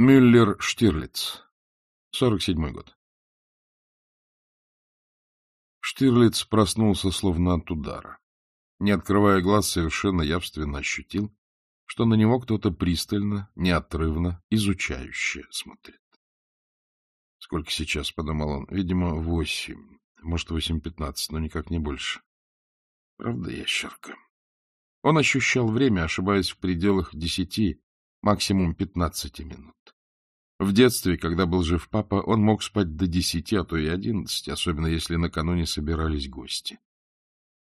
Мюллер Штирлиц. 47 год. Штирлиц проснулся словно от удара. Не открывая глаз, совершенно явственно ощутил, что на него кто-то пристально, неотрывно, изучающе смотрит. Сколько сейчас, — подумал он, — видимо, восемь, может, восемь пятнадцать, но никак не больше. Правда, ящерка? Он ощущал время, ошибаясь в пределах десяти, максимум пятнадцати минут. В детстве, когда был жив папа, он мог спать до десяти, а то и одиннадцати, особенно если накануне собирались гости.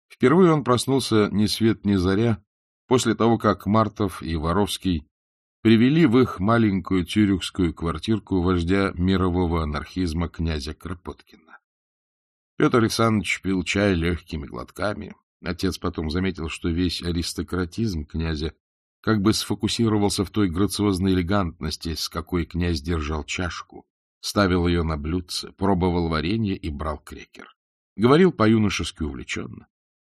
Впервые он проснулся ни свет ни заря, после того, как Мартов и Воровский привели в их маленькую тюрюхскую квартирку вождя мирового анархизма князя Кропоткина. Петр Александрович пил чай легкими глотками. Отец потом заметил, что весь аристократизм князя как бы сфокусировался в той грациозной элегантности, с какой князь держал чашку, ставил ее на блюдце, пробовал варенье и брал крекер. Говорил по-юношески увлеченно.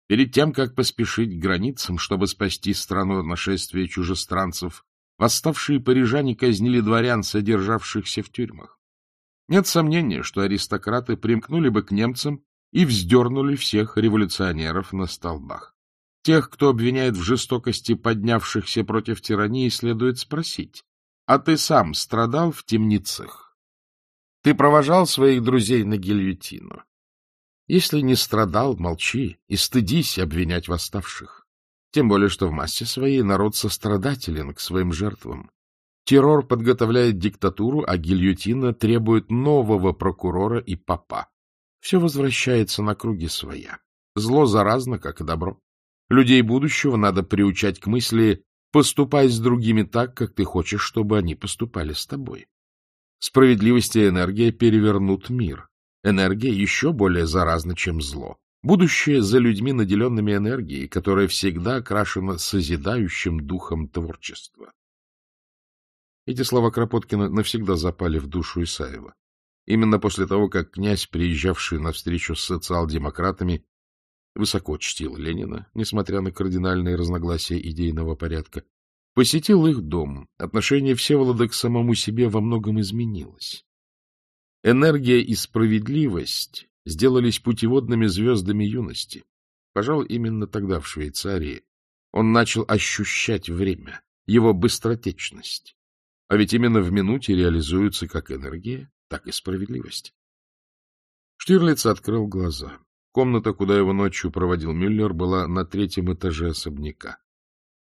Перед тем, как поспешить к границам, чтобы спасти страну от нашествия чужестранцев, восставшие парижане казнили дворян, содержавшихся в тюрьмах. Нет сомнения, что аристократы примкнули бы к немцам и вздернули всех революционеров на столбах. Тех, кто обвиняет в жестокости поднявшихся против тирании, следует спросить, а ты сам страдал в темницах? Ты провожал своих друзей на гильотину? Если не страдал, молчи и стыдись обвинять восставших. Тем более, что в массе своей народ сострадателен к своим жертвам. Террор подготовляет диктатуру, а гильотина требует нового прокурора и папа. Все возвращается на круги своя. Зло заразно, как и добро. Людей будущего надо приучать к мысли «поступай с другими так, как ты хочешь, чтобы они поступали с тобой». Справедливость и энергия перевернут мир. Энергия еще более заразна, чем зло. Будущее за людьми, наделенными энергией, которая всегда окрашена созидающим духом творчества. Эти слова Кропоткина навсегда запали в душу Исаева. Именно после того, как князь, приезжавший на встречу с социал-демократами, высоко чтил Ленина, несмотря на кардинальные разногласия идейного порядка, посетил их дом. Отношение Всеволода к самому себе во многом изменилось. Энергия и справедливость сделались путеводными звездами юности. Пожалуй, именно тогда в Швейцарии он начал ощущать время, его быстротечность. А ведь именно в минуте реализуются как энергия, так и справедливость. Штирлиц открыл глаза. Комната, куда его ночью проводил Мюллер, была на третьем этаже особняка.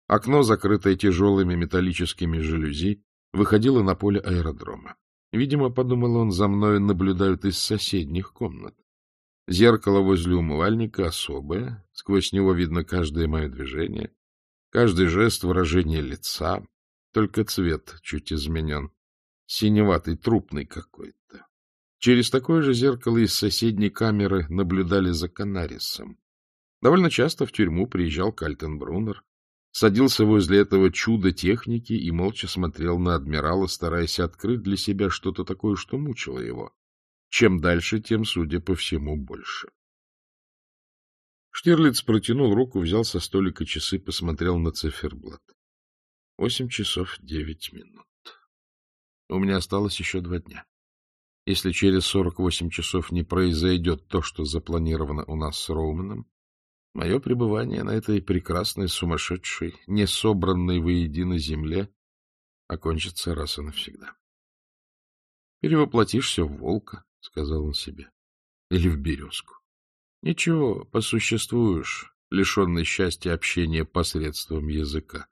Окно, закрытое тяжелыми металлическими жалюзи, выходило на поле аэродрома. Видимо, подумал он, за мною наблюдают из соседних комнат. Зеркало возле умывальника особое, сквозь него видно каждое мое движение, каждый жест, выражение лица, только цвет чуть изменен, синеватый, трупный какой-то. Через такое же зеркало из соседней камеры наблюдали за Канарисом. Довольно часто в тюрьму приезжал Кальтенбруннер, садился возле этого чуда техники и молча смотрел на адмирала, стараясь открыть для себя что-то такое, что мучило его. Чем дальше, тем, судя по всему, больше. Штирлиц протянул руку, взял со столика часы, посмотрел на циферблат. Восемь часов девять минут. У меня осталось еще два дня. Если через 48 часов не произойдет то, что запланировано у нас с Роуманом, мое пребывание на этой прекрасной, сумасшедшей, не собранной воедино земле окончится раз и навсегда. — Перевоплотишься в волка, — сказал он себе, — или в березку. Ничего, посуществуешь, лишенный счастья общения посредством языка.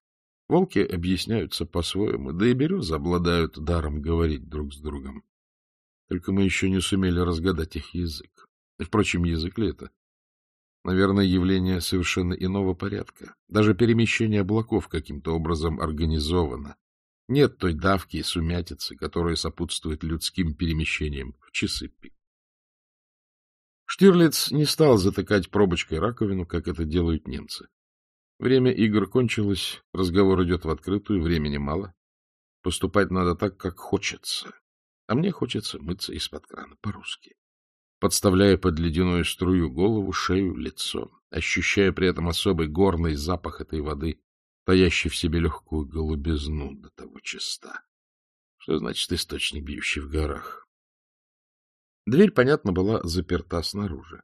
Волки объясняются по-своему, да и березы обладают даром говорить друг с другом. Только мы еще не сумели разгадать их язык. Впрочем, язык ли это? Наверное, явление совершенно иного порядка. Даже перемещение облаков каким-то образом организовано. Нет той давки и сумятицы, которая сопутствует людским перемещениям в часы пик. Штирлиц не стал затыкать пробочкой раковину, как это делают немцы. Время игр кончилось, разговор идет в открытую, времени мало. Поступать надо так, как хочется, а мне хочется мыться из-под крана по-русски, подставляя под ледяную струю голову, шею, лицо, ощущая при этом особый горный запах этой воды, таящий в себе легкую голубизну до того чиста. Что значит источник, бьющий в горах? Дверь, понятно, была заперта снаружи.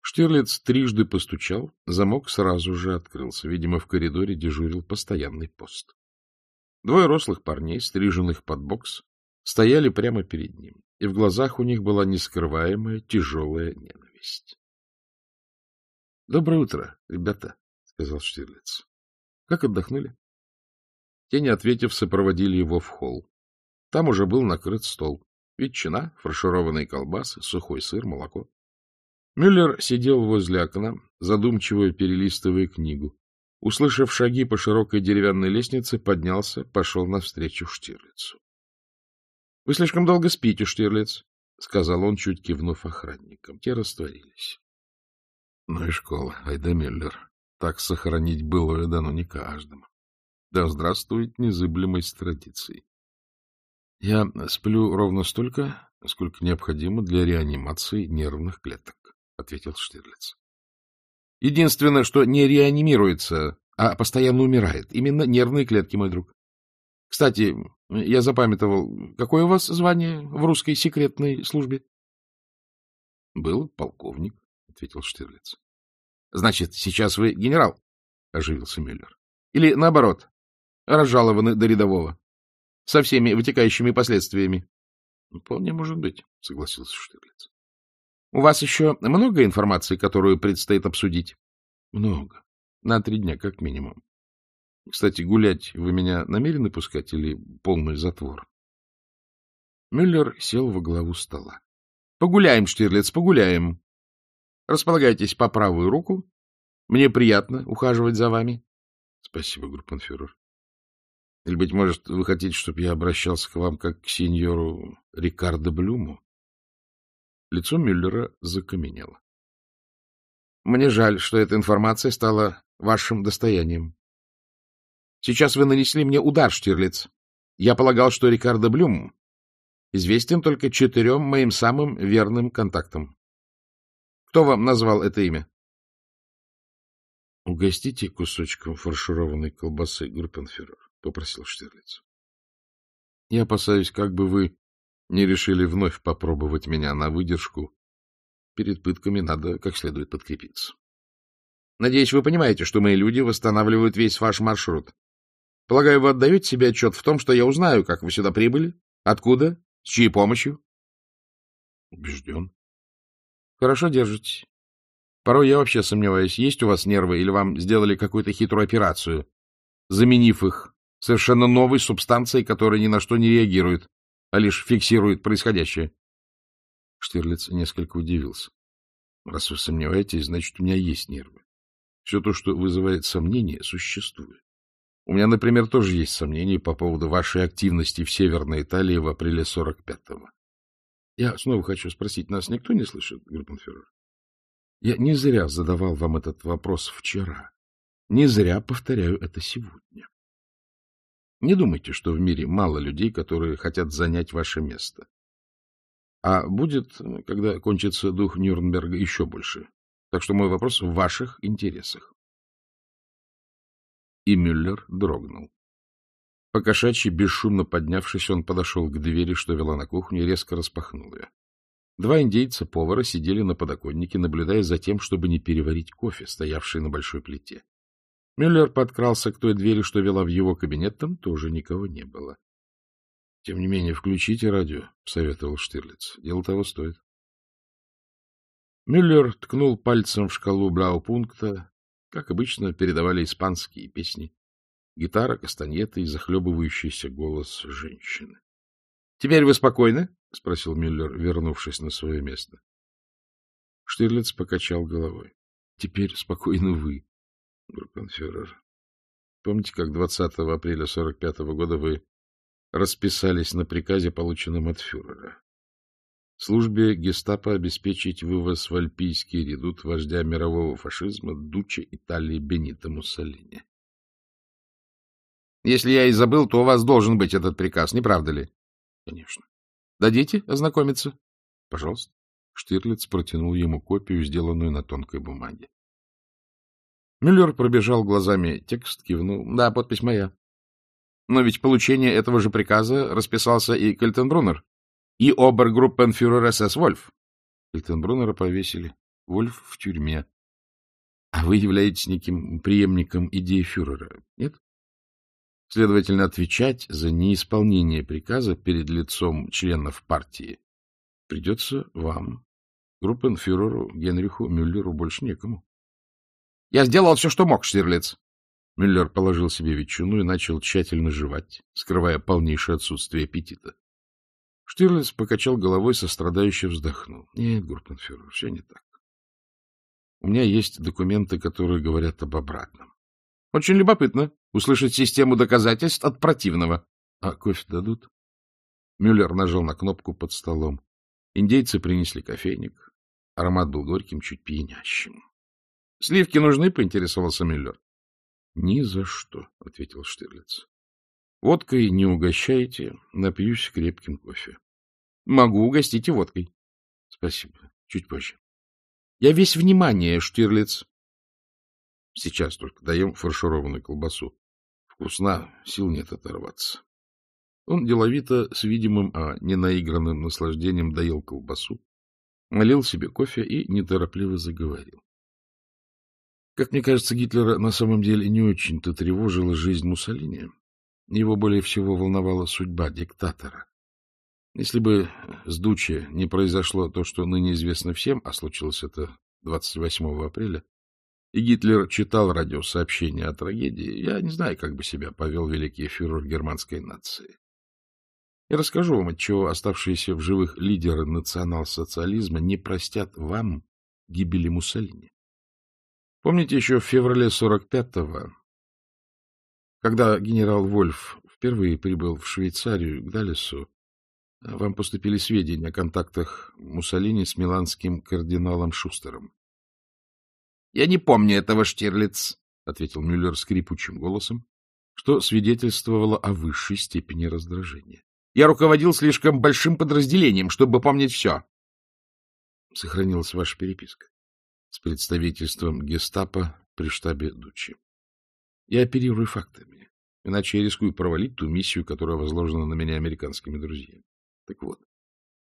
Штирлиц трижды постучал, замок сразу же открылся. Видимо, в коридоре дежурил постоянный пост. Двое рослых парней, стриженных под бокс, стояли прямо перед ним, и в глазах у них была нескрываемая тяжелая ненависть. — Доброе утро, ребята, — сказал Штирлиц. — Как отдохнули? Те, не ответив, сопроводили его в холл. Там уже был накрыт стол. Ветчина, фаршированные колбасы, сухой сыр, молоко. Мюллер сидел возле окна, задумчиво перелистывая книгу. Услышав шаги по широкой деревянной лестнице, поднялся, пошел навстречу Штирлицу. — Вы слишком долго спите, Штирлиц, — сказал он, чуть кивнув охранникам. Те растворились. — Ну и школа, Айда Мюллер. Так сохранить былое дано не каждому. Да здравствует незыблемость традиций. Я сплю ровно столько, сколько необходимо для реанимации нервных клеток. — ответил Штирлиц. — Единственное, что не реанимируется, а постоянно умирает. Именно нервные клетки, мой друг. Кстати, я запамятовал, какое у вас звание в русской секретной службе? — Был полковник, — ответил Штирлиц. — Значит, сейчас вы генерал? — оживился Мюллер. — Или, наоборот, разжалованы до рядового? Со всеми вытекающими последствиями? — Вполне может быть, — согласился Штирлиц. У вас еще много информации, которую предстоит обсудить? — Много. На три дня, как минимум. Кстати, гулять вы меня намерены пускать или полный затвор? Мюллер сел во главу стола. — Погуляем, Штирлиц, погуляем. Располагайтесь по правую руку. Мне приятно ухаживать за вами. — Спасибо, группенфюрер. Или, быть может, вы хотите, чтобы я обращался к вам как к сеньору Рикардо Блюму? Лицо Мюллера закаменело. — Мне жаль, что эта информация стала вашим достоянием. Сейчас вы нанесли мне удар, Штирлиц. Я полагал, что Рикардо Блюм известен только четырем моим самым верным контактам. Кто вам назвал это имя? — Угостите кусочком фаршированной колбасы, группенфюрер, — попросил Штирлиц. — Я опасаюсь, как бы вы не решили вновь попробовать меня на выдержку. Перед пытками надо как следует подкрепиться. Надеюсь, вы понимаете, что мои люди восстанавливают весь ваш маршрут. Полагаю, вы отдаете себе отчет в том, что я узнаю, как вы сюда прибыли, откуда, с чьей помощью? Убежден. Хорошо держитесь. Порой я вообще сомневаюсь, есть у вас нервы или вам сделали какую-то хитрую операцию, заменив их совершенно новой субстанцией, которая ни на что не реагирует а лишь фиксирует происходящее. Штирлиц несколько удивился. — Раз вы сомневаетесь, значит, у меня есть нервы. Все то, что вызывает сомнения, существует. У меня, например, тоже есть сомнения по поводу вашей активности в Северной Италии в апреле 45-го. Я снова хочу спросить, нас никто не слышит, группенфюрер? Я не зря задавал вам этот вопрос вчера. Не зря повторяю это сегодня. Не думайте, что в мире мало людей, которые хотят занять ваше место. А будет, когда кончится дух Нюрнберга, еще больше. Так что мой вопрос в ваших интересах. И Мюллер дрогнул. Покошачьи, бесшумно поднявшись, он подошел к двери, что вела на кухню, и резко распахнул ее. Два индейца-повара сидели на подоконнике, наблюдая за тем, чтобы не переварить кофе, стоявший на большой плите. Мюллер подкрался к той двери, что вела в его кабинет, там тоже никого не было. — Тем не менее, включите радио, — посоветовал Штирлиц. — Дело того стоит. Мюллер ткнул пальцем в шкалу Браупункта. Как обычно, передавали испанские песни. Гитара, кастаньеты и захлебывающийся голос женщины. — Теперь вы спокойны? — спросил Мюллер, вернувшись на свое место. Штирлиц покачал головой. — Теперь спокойно вы, Группенфюрер, помните, как 20 апреля 45 -го года вы расписались на приказе, полученном от фюрера? Службе гестапо обеспечить вывоз в Альпийский редут вождя мирового фашизма Дуча Италии Бенита Муссолини. Если я и забыл, то у вас должен быть этот приказ, не правда ли? Конечно. Дадите ознакомиться? Пожалуйста. Штирлиц протянул ему копию, сделанную на тонкой бумаге. Мюллер пробежал глазами текст, кивнул. — Да, подпись моя. Но ведь получение этого же приказа расписался и Кальтенбруннер, и обергруппенфюрер СС Вольф. Кальтенбруннера повесили. Вольф в тюрьме. А вы являетесь неким преемником идеи фюрера, нет? Следовательно, отвечать за неисполнение приказа перед лицом членов партии придется вам, группенфюреру Генриху Мюллеру, больше некому. — Я сделал все, что мог, Штирлиц. Мюллер положил себе ветчину и начал тщательно жевать, скрывая полнейшее отсутствие аппетита. Штирлиц покачал головой, сострадающе вздохнул. — Нет, группенфюрер, все не так. У меня есть документы, которые говорят об обратном. — Очень любопытно услышать систему доказательств от противного. — А кофе дадут? Мюллер нажал на кнопку под столом. Индейцы принесли кофейник. Аромат был горьким, чуть пьянящим. — Сливки нужны? — поинтересовался Мюллер. — Ни за что, — ответил Штирлиц. — Водкой не угощаете, напьюсь крепким кофе. — Могу угостить и водкой. — Спасибо. Чуть позже. Я весь внимание, Штирлиц. Сейчас только даем фаршированную колбасу. Вкусна, сил нет оторваться. Он деловито, с видимым, а не наигранным наслаждением доел колбасу, налил себе кофе и неторопливо заговорил. Как мне кажется, Гитлера на самом деле не очень-то тревожила жизнь Муссолини. Его более всего волновала судьба диктатора. Если бы с Дуче не произошло то, что ныне известно всем, а случилось это 28 апреля, и Гитлер читал радиосообщения о трагедии, я не знаю, как бы себя повел великий фюрер германской нации. Я расскажу вам, отчего оставшиеся в живых лидеры национал-социализма не простят вам гибели Муссолини. Помните еще в феврале 45-го, когда генерал Вольф впервые прибыл в Швейцарию к Далесу, вам поступили сведения о контактах Муссолини с миланским кардиналом Шустером. — Я не помню этого, Штирлиц, — ответил Мюллер скрипучим голосом, что свидетельствовало о высшей степени раздражения. — Я руководил слишком большим подразделением, чтобы помнить все. — Сохранилась ваша переписка с представительством гестапо при штабе Дучи. Я оперирую фактами, иначе я рискую провалить ту миссию, которая возложена на меня американскими друзьями. Так вот,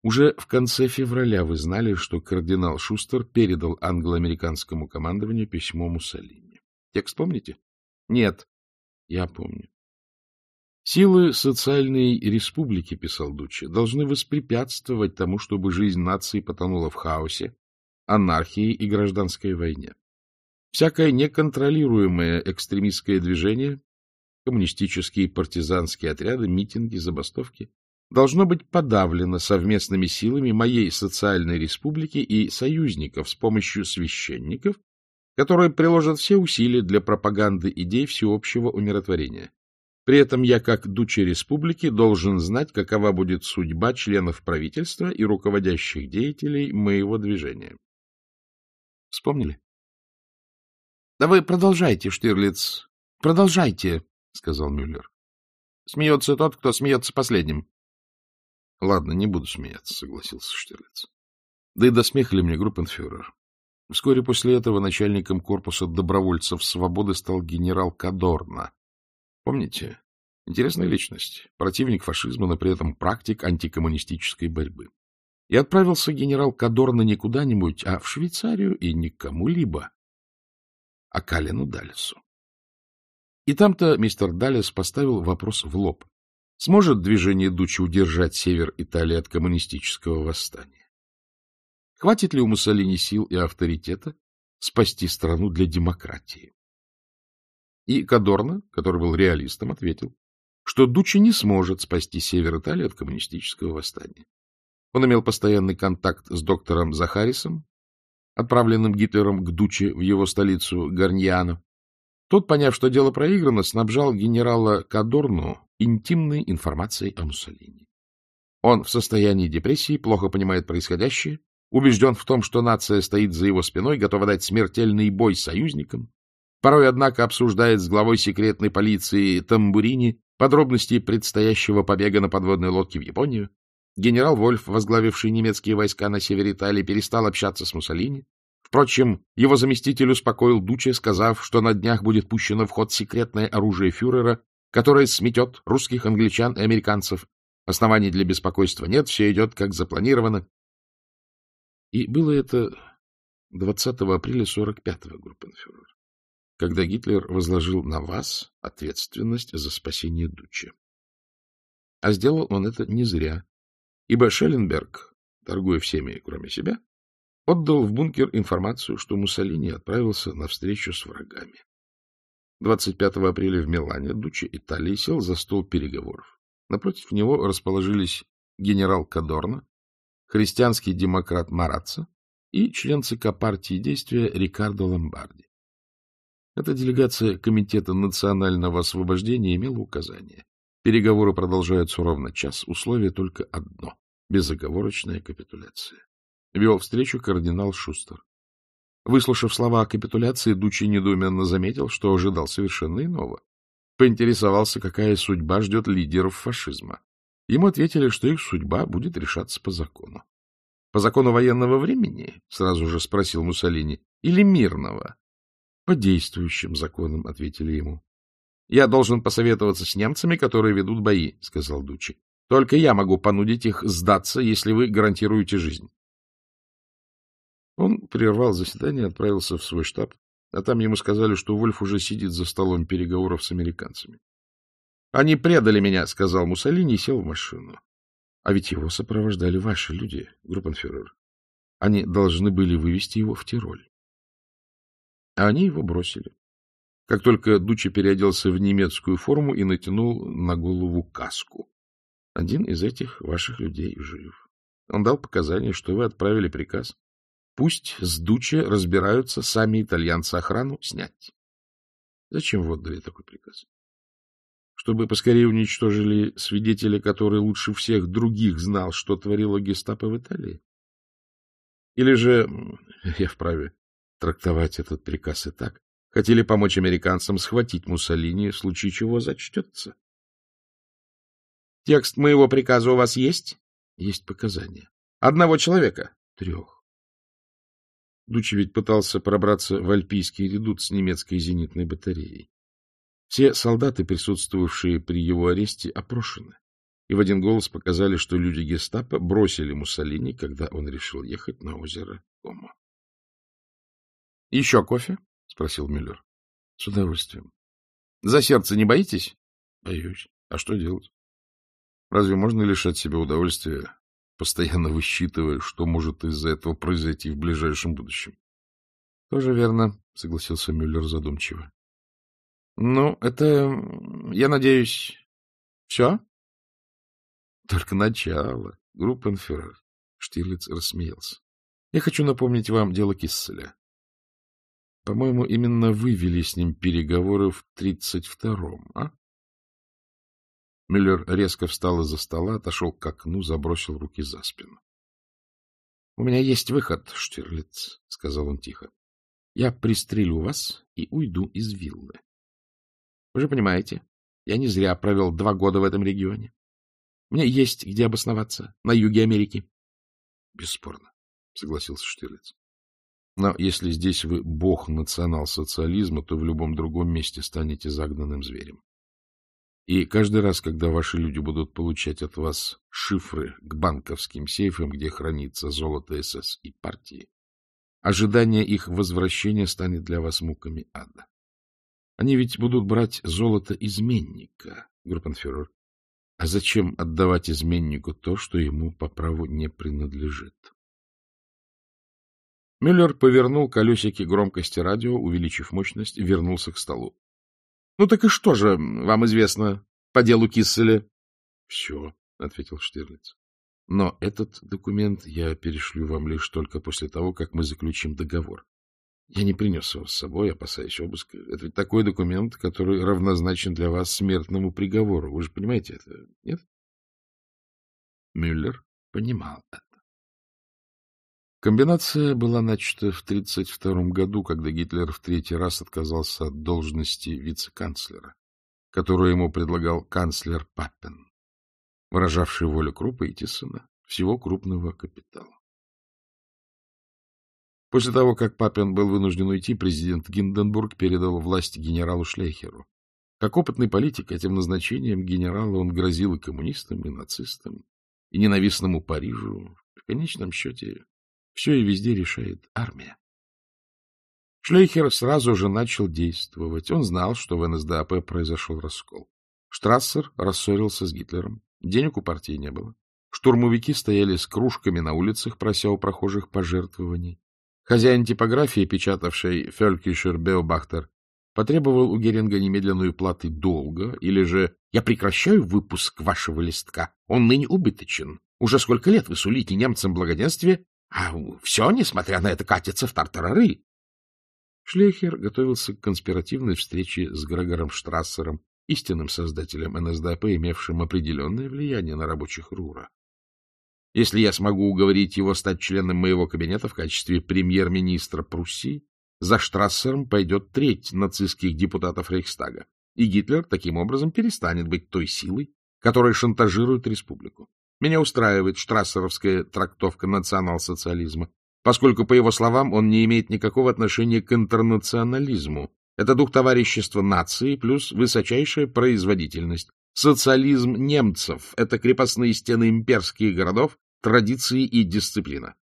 уже в конце февраля вы знали, что кардинал Шустер передал англо-американскому командованию письмо Муссолини. Текст помните? Нет. Я помню. Силы социальной республики, писал Дуччи, должны воспрепятствовать тому, чтобы жизнь нации потонула в хаосе, анархии и гражданской войне. Всякое неконтролируемое экстремистское движение, коммунистические партизанские отряды, митинги, забастовки должно быть подавлено совместными силами моей социальной республики и союзников с помощью священников, которые приложат все усилия для пропаганды идей всеобщего умиротворения. При этом я, как дуче республики, должен знать, какова будет судьба членов правительства и руководящих деятелей моего движения. Вспомнили? — Да вы продолжайте, Штирлиц, продолжайте, — сказал Мюллер. — Смеется тот, кто смеется последним. — Ладно, не буду смеяться, — согласился Штирлиц. — Да и до смеха ли мне группенфюрер? Вскоре после этого начальником корпуса добровольцев свободы стал генерал Кадорна. Помните? Интересная личность, противник фашизма, но при этом практик антикоммунистической борьбы. И отправился генерал Кадорна не куда-нибудь, а в Швейцарию и не кому-либо, а Калину Далесу. И там-то мистер Далес поставил вопрос в лоб. Сможет движение Дучи удержать север Италии от коммунистического восстания? Хватит ли у Муссолини сил и авторитета спасти страну для демократии? И Кадорна, который был реалистом, ответил, что Дучи не сможет спасти север Италии от коммунистического восстания. Он имел постоянный контакт с доктором Захарисом, отправленным Гитлером к Дуче в его столицу Гарньяно. Тот, поняв, что дело проиграно, снабжал генерала Кадорну интимной информацией о Муссолини. Он в состоянии депрессии, плохо понимает происходящее, убежден в том, что нация стоит за его спиной, готова дать смертельный бой союзникам. Порой, однако, обсуждает с главой секретной полиции Тамбурини подробности предстоящего побега на подводной лодке в Японию. Генерал Вольф, возглавивший немецкие войска на севере Италии, перестал общаться с Муссолини. Впрочем, его заместитель успокоил Дуче, сказав, что на днях будет пущено в ход секретное оружие фюрера которое сметет русских, англичан и американцев. Оснований для беспокойства нет, все идет как запланировано. И было это 20 апреля 45-го, группенфюрер, когда Гитлер возложил на вас ответственность за спасение Дуччи. А сделал он это не зря, ибо Шелленберг, торгуя всеми, кроме себя, отдал в бункер информацию, что Муссолини отправился на встречу с врагами. 25 апреля в Милане Дуччи Италии сел за стол переговоров. Напротив него расположились генерал Кадорна, христианский демократ Маратца и член ЦК партии действия Рикардо Ломбарди. Эта делегация Комитета национального освобождения имела указание. Переговоры продолжаются ровно час, условие только одно — безоговорочная капитуляция. Вел встречу кардинал Шустер. Выслушав слова о капитуляции, Дучи недоуменно заметил, что ожидал совершенно иного. Поинтересовался, какая судьба ждет лидеров фашизма. Ему ответили, что их судьба будет решаться по закону. — По закону военного времени? — сразу же спросил Муссолини. — Или мирного? — По действующим законам, — ответили ему. — Я должен посоветоваться с немцами, которые ведут бои, — сказал Дучи. — Только я могу понудить их сдаться, если вы гарантируете жизнь. Он прервал заседание и отправился в свой штаб, а там ему сказали, что Вольф уже сидит за столом переговоров с американцами. — Они предали меня, — сказал Муссолини и сел в машину. А ведь его сопровождали ваши люди, группенфюрер. Они должны были вывести его в Тироль. А они его бросили. Как только Дучи переоделся в немецкую форму и натянул на голову каску. Один из этих ваших людей жив. Он дал показания, что вы отправили приказ. Пусть с Дучи разбираются сами итальянцы охрану снять. Зачем вы отдали такой приказ? чтобы поскорее уничтожили свидетеля, который лучше всех других знал, что творило гестапо в Италии? Или же, я вправе трактовать этот приказ и так, хотели помочь американцам схватить Муссолини, в случае чего зачтется? Текст моего приказа у вас есть? Есть показания. Одного человека? Трех. Дучи ведь пытался пробраться в Альпийский редут с немецкой зенитной батареей. Все солдаты, присутствовавшие при его аресте, опрошены, и в один голос показали, что люди гестапо бросили Муссолини, когда он решил ехать на озеро Комо. — Еще кофе? — спросил Мюллер. — С удовольствием. — За сердце не боитесь? — Боюсь. А что делать? Разве можно лишать себя удовольствия, постоянно высчитывая, что может из-за этого произойти в ближайшем будущем? — Тоже верно, — согласился Мюллер задумчиво. Ну, это, я надеюсь, все? Только начало. Группенфюрер. Штирлиц рассмеялся. Я хочу напомнить вам дело Кисселя. По-моему, именно вы вели с ним переговоры в тридцать втором, а? Мюллер резко встал из-за стола, отошел к окну, забросил руки за спину. — У меня есть выход, Штирлиц, — сказал он тихо. — Я пристрелю вас и уйду из виллы. Вы же понимаете, я не зря провел два года в этом регионе. Мне есть где обосноваться, на юге Америки. — Бесспорно, — согласился Штирлиц. Но если здесь вы бог национал-социализма, то в любом другом месте станете загнанным зверем. И каждый раз, когда ваши люди будут получать от вас шифры к банковским сейфам, где хранится золото СС и партии, ожидание их возвращения станет для вас муками ада. Они ведь будут брать золото изменника, группенфюрер. А зачем отдавать изменнику то, что ему по праву не принадлежит? Мюллер повернул колесики громкости радио, увеличив мощность, вернулся к столу. — Ну так и что же вам известно по делу Кисселя? — Все, — ответил Штирлиц. — Но этот документ я перешлю вам лишь только после того, как мы заключим договор. Я не принес его с собой, опасаясь обыска. Это ведь такой документ, который равнозначен для вас смертному приговору. Вы же понимаете это, нет? Мюллер понимал это. Комбинация была начата в 1932 году, когда Гитлер в третий раз отказался от должности вице-канцлера, которую ему предлагал канцлер Паппен, выражавший волю Крупа и Тиссона, всего крупного капитала. После того, как Папин был вынужден уйти, президент Гинденбург передал власть генералу Шлейхеру. Как опытный политик, этим назначением генерала он грозил и коммунистам, и нацистам, и ненавистному Парижу. В конечном счете, все и везде решает армия. Шлейхер сразу же начал действовать. Он знал, что в НСДАП произошел раскол. Штрассер рассорился с Гитлером. Денег у партии не было. Штурмовики стояли с кружками на улицах, прося у прохожих пожертвований. Хозяин типографии, печатавший «Фелькишер Беобахтер», потребовал у Геринга немедленную платы долга, или же «Я прекращаю выпуск вашего листка, он ныне убыточен. Уже сколько лет вы сулите немцам благоденствие, а все, несмотря на это, катится в тартарары». Шлейхер готовился к конспиративной встрече с Грегором Штрассером, истинным создателем НСДАП, имевшим определенное влияние на рабочих РУРа. Если я смогу уговорить его стать членом моего кабинета в качестве премьер-министра Пруссии, за Штрассером пойдет треть нацистских депутатов Рейхстага, и Гитлер таким образом перестанет быть той силой, которая шантажирует республику. Меня устраивает штрассеровская трактовка национал-социализма, поскольку, по его словам, он не имеет никакого отношения к интернационализму. Это дух товарищества нации плюс высочайшая производительность. Социализм немцев — это крепостные стены имперских городов, традиции и дисциплина.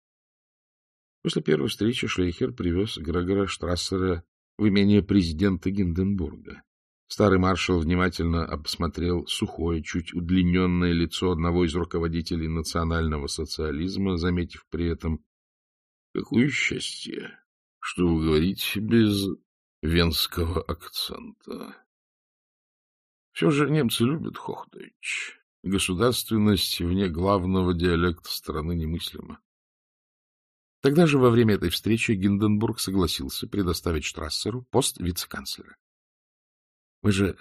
После первой встречи Шлейхер привез Грегора Штрассера в имение президента Гинденбурга. Старый маршал внимательно обсмотрел сухое, чуть удлиненное лицо одного из руководителей национального социализма, заметив при этом Какое счастье, что вы говорите без венского акцента. Все же немцы любят Хохтович. Государственность вне главного диалекта страны немыслима. Тогда же во время этой встречи Гинденбург согласился предоставить Штрассеру пост вице-канцлера. — Вы же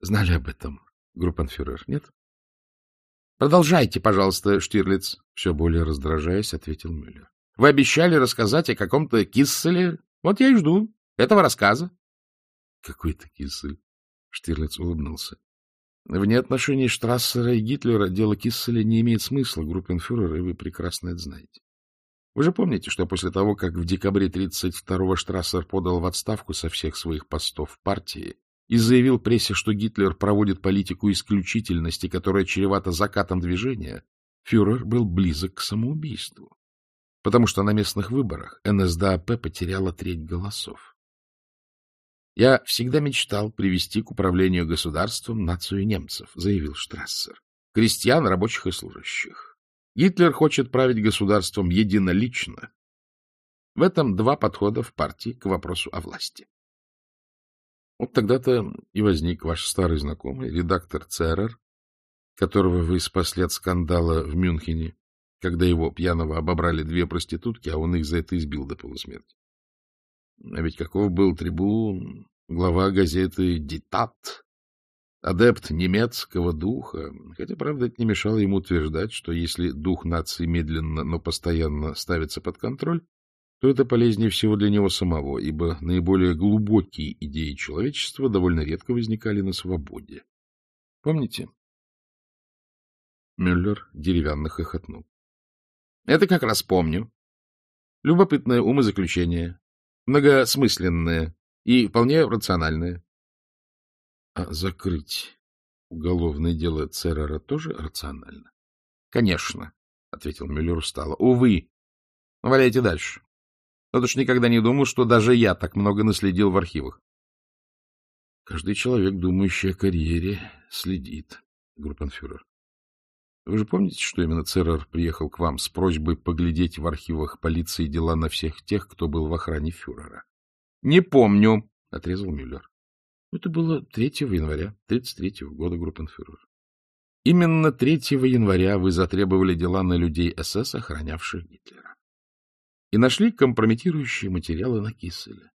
знали об этом, группанфюрер, нет? — Продолжайте, пожалуйста, Штирлиц, — все более раздражаясь, ответил Мюллер. Вы обещали рассказать о каком-то Кисселе. Вот я и жду этого рассказа. — Какой-то Киссель? — Штирлиц улыбнулся. — Вне отношений Штрассера и Гитлера дело Кисселя не имеет смысла, группенфюрер, и вы прекрасно это знаете. Вы же помните, что после того, как в декабре 32-го Штрассер подал в отставку со всех своих постов партии и заявил прессе, что Гитлер проводит политику исключительности, которая чревата закатом движения, фюрер был близок к самоубийству потому что на местных выборах НСДАП потеряла треть голосов. «Я всегда мечтал привести к управлению государством нацию немцев», — заявил Штрассер. «Крестьян, рабочих и служащих. Гитлер хочет править государством единолично. В этом два подхода в партии к вопросу о власти. Вот тогда-то и возник ваш старый знакомый, редактор ЦРР, которого вы спасли от скандала в Мюнхене, когда его пьяного обобрали две проститутки, а он их за это избил до полусмерти. А ведь каков был трибун, глава газеты «Дитат», адепт немецкого духа, хотя, правда, это не мешало ему утверждать, что если дух нации медленно, но постоянно ставится под контроль, то это полезнее всего для него самого, ибо наиболее глубокие идеи человечества довольно редко возникали на свободе. Помните? Мюллер деревянно хохотнул. Это как раз помню. Любопытное умозаключение, многосмысленное и вполне рациональное. — А закрыть уголовное дело Церера тоже рационально? — Конечно, — ответил Мюллер устало. — Увы. Валяйте дальше. Вот уж никогда не думал, что даже я так много наследил в архивах. — Каждый человек, думающий о карьере, следит, группенфюрер. Вы же помните, что именно ЦРР приехал к вам с просьбой поглядеть в архивах полиции дела на всех тех, кто был в охране фюрера? — Не помню, — отрезал Мюллер. — Это было 3 января 33 года, группенфюрер. Именно 3 января вы затребовали дела на людей СС, охранявших Гитлера. И нашли компрометирующие материалы на Кисселе.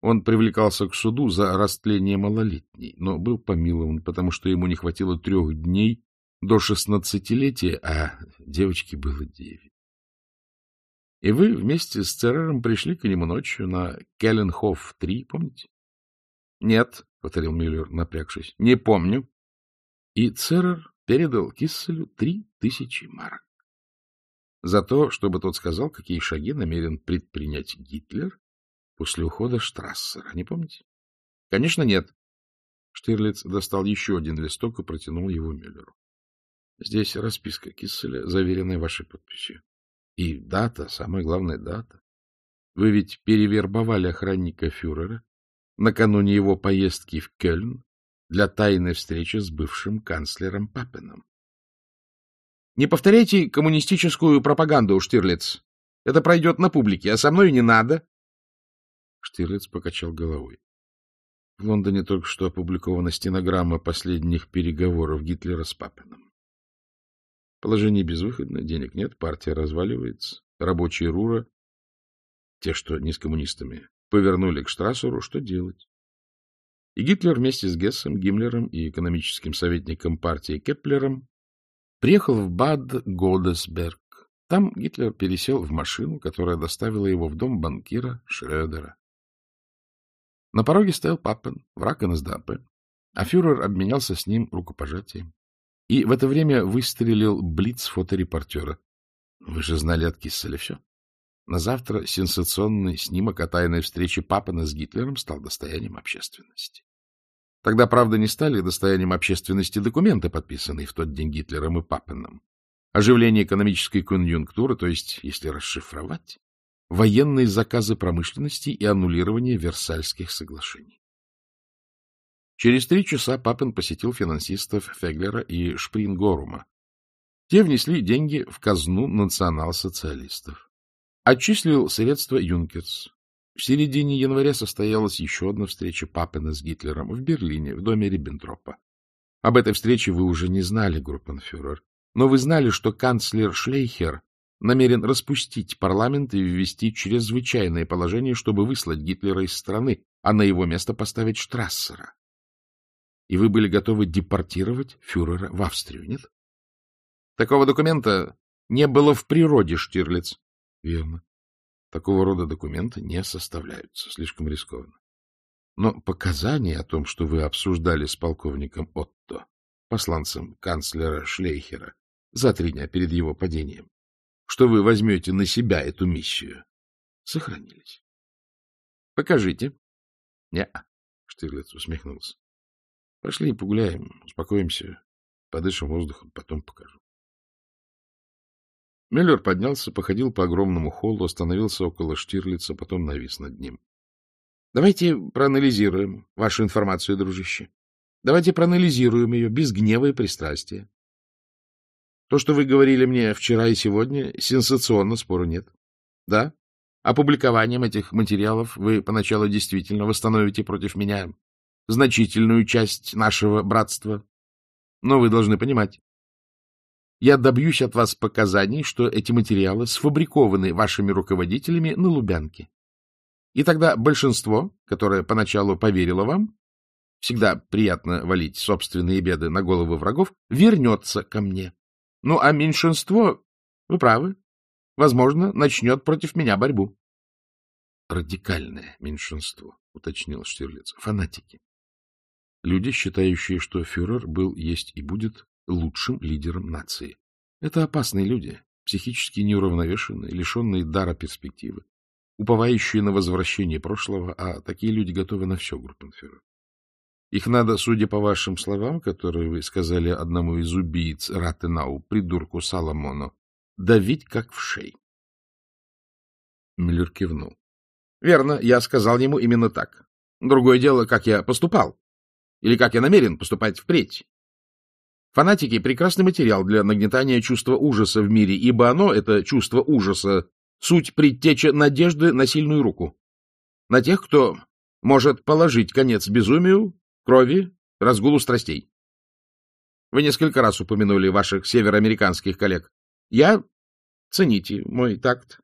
Он привлекался к суду за растление малолетней, но был помилован, потому что ему не хватило трех дней до шестнадцатилетия, а девочке было девять. И вы вместе с Церером пришли к нему ночью на Келленхоф-3, помните? — Нет, — повторил Мюллер, напрягшись, — не помню. И Церер передал Кисселю три тысячи марок. За то, чтобы тот сказал, какие шаги намерен предпринять Гитлер после ухода Штрассера. Не помните? — Конечно, нет. Штирлиц достал еще один листок и протянул его Мюллеру. — Здесь расписка Кисселя, заверенная вашей подписью. И дата, самая главная дата. Вы ведь перевербовали охранника фюрера накануне его поездки в Кёльн для тайной встречи с бывшим канцлером Папеном. — Не повторяйте коммунистическую пропаганду, Штирлиц. Это пройдет на публике, а со мной не надо. Штирлиц покачал головой. В Лондоне только что опубликована стенограмма последних переговоров Гитлера с Папиным. Положение безвыходное, денег нет, партия разваливается, рабочие РУРа, те, что не с коммунистами, повернули к Штрассеру, что делать? И Гитлер вместе с Гессом, Гиммлером и экономическим советником партии Кеплером приехал в Бад Годесберг. Там Гитлер пересел в машину, которая доставила его в дом банкира Шрёдера. На пороге стоял Паппен, враг НСДАП, а фюрер обменялся с ним рукопожатием. И в это время выстрелил блиц фоторепортера. Вы же знали от Кисселя все. На завтра сенсационный снимок о тайной встрече Папана с Гитлером стал достоянием общественности. Тогда, правда, не стали достоянием общественности документы, подписанные в тот день Гитлером и Папеном. Оживление экономической конъюнктуры, то есть, если расшифровать, военные заказы промышленности и аннулирование Версальских соглашений. Через три часа Папин посетил финансистов Феглера и Шпрингорума. Те внесли деньги в казну национал-социалистов. Отчислил средства Юнкерс. В середине января состоялась еще одна встреча Папина с Гитлером в Берлине, в доме Риббентропа. Об этой встрече вы уже не знали, группенфюрер, но вы знали, что канцлер Шлейхер намерен распустить парламент и ввести чрезвычайное положение, чтобы выслать Гитлера из страны, а на его место поставить Штрассера. И вы были готовы депортировать фюрера в Австрию, нет? Такого документа не было в природе, Штирлиц. Верно. Такого рода документы не составляются. Слишком рискованно. Но показания о том, что вы обсуждали с полковником Отто, посланцем канцлера Шлейхера, за три дня перед его падением, что вы возьмете на себя эту миссию, сохранились. — Покажите. — Не, — Штирлиц усмехнулся. — Пошли погуляем, успокоимся, подышим воздухом, потом покажу. Мюллер поднялся, походил по огромному холлу, остановился около Штирлица, потом навис над ним. — Давайте проанализируем вашу информацию, дружище. Давайте проанализируем ее без гнева и пристрастия. То, что вы говорили мне вчера и сегодня, сенсационно, спору нет. Да? Опубликованием этих материалов вы поначалу действительно восстановите против меня значительную часть нашего братства. Но вы должны понимать, я добьюсь от вас показаний, что эти материалы сфабрикованы вашими руководителями на Лубянке. И тогда большинство, которое поначалу поверило вам, всегда приятно валить собственные беды на головы врагов, вернется ко мне. Ну, а меньшинство, вы правы, возможно, начнет против меня борьбу. — Радикальное меньшинство, — уточнил Штирлиц, — фанатики. Люди, считающие, что фюрер был, есть и будет лучшим лидером нации. Это опасные люди, психически неуравновешенные, лишенные дара перспективы, уповающие на возвращение прошлого, а такие люди готовы на все, группенфюрер. Их надо, судя по вашим словам, которые вы сказали одному из убийц Ратенау, придурку Саламону, давить как в шей. Миллер кивнул. — Верно, я сказал ему именно так. Другое дело, как я поступал. Или как я намерен поступать впредь. Фанатики — прекрасный материал для нагнетания чувства ужаса в мире, ибо оно, это чувство ужаса, суть предтеча надежды на сильную руку. На тех, кто может положить конец безумию, крови, разгулу страстей. Вы несколько раз упомянули ваших североамериканских коллег. Я, цените мой такт,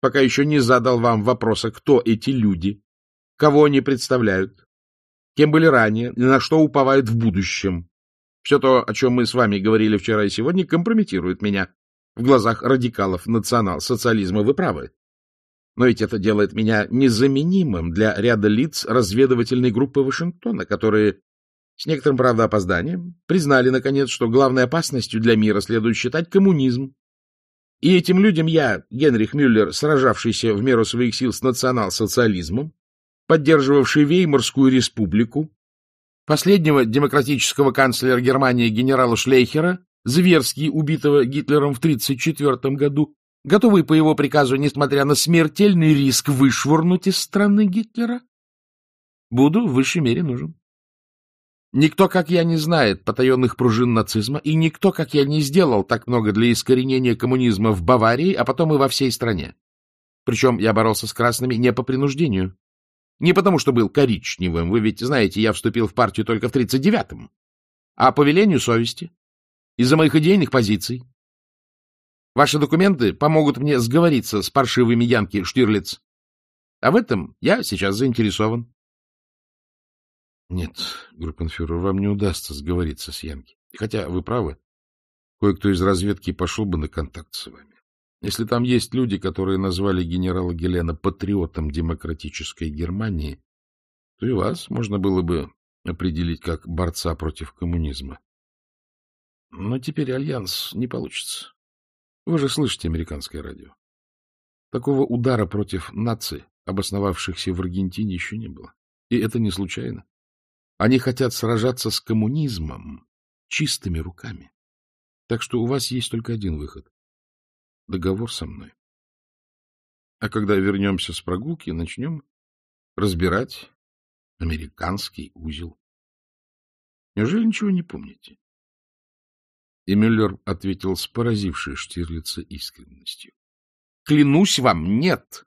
пока еще не задал вам вопроса, кто эти люди, кого они представляют, кем были ранее на что уповают в будущем. Все то, о чем мы с вами говорили вчера и сегодня, компрометирует меня. В глазах радикалов национал-социализма вы правы. Но ведь это делает меня незаменимым для ряда лиц разведывательной группы Вашингтона, которые, с некоторым, правда, опозданием, признали, наконец, что главной опасностью для мира следует считать коммунизм. И этим людям я, Генрих Мюллер, сражавшийся в меру своих сил с национал-социализмом, поддерживавший Веймарскую республику, последнего демократического канцлера Германии генерала Шлейхера, зверски убитого Гитлером в 1934 году, готовый по его приказу, несмотря на смертельный риск, вышвырнуть из страны Гитлера? Буду в высшей мере нужен. Никто, как я, не знает потаенных пружин нацизма, и никто, как я, не сделал так много для искоренения коммунизма в Баварии, а потом и во всей стране. Причем я боролся с красными не по принуждению. Не потому, что был коричневым, вы ведь знаете, я вступил в партию только в 39-м, а по велению совести, из-за моих идейных позиций. Ваши документы помогут мне сговориться с паршивыми Янки Штирлиц. А в этом я сейчас заинтересован. Нет, группенфюрер, вам не удастся сговориться с Янки. Хотя вы правы. Кое-кто из разведки пошел бы на контакт с вами. Если там есть люди, которые назвали генерала Гелена патриотом демократической Германии, то и вас можно было бы определить как борца против коммунизма. Но теперь альянс не получится. Вы же слышите американское радио. Такого удара против наций, обосновавшихся в Аргентине, еще не было. И это не случайно. Они хотят сражаться с коммунизмом чистыми руками. Так что у вас есть только один выход — договор со мной. А когда вернемся с прогулки, начнем разбирать американский узел. Неужели ничего не помните? И Мюллер ответил с поразившей Штирлица искренностью. — Клянусь вам, нет!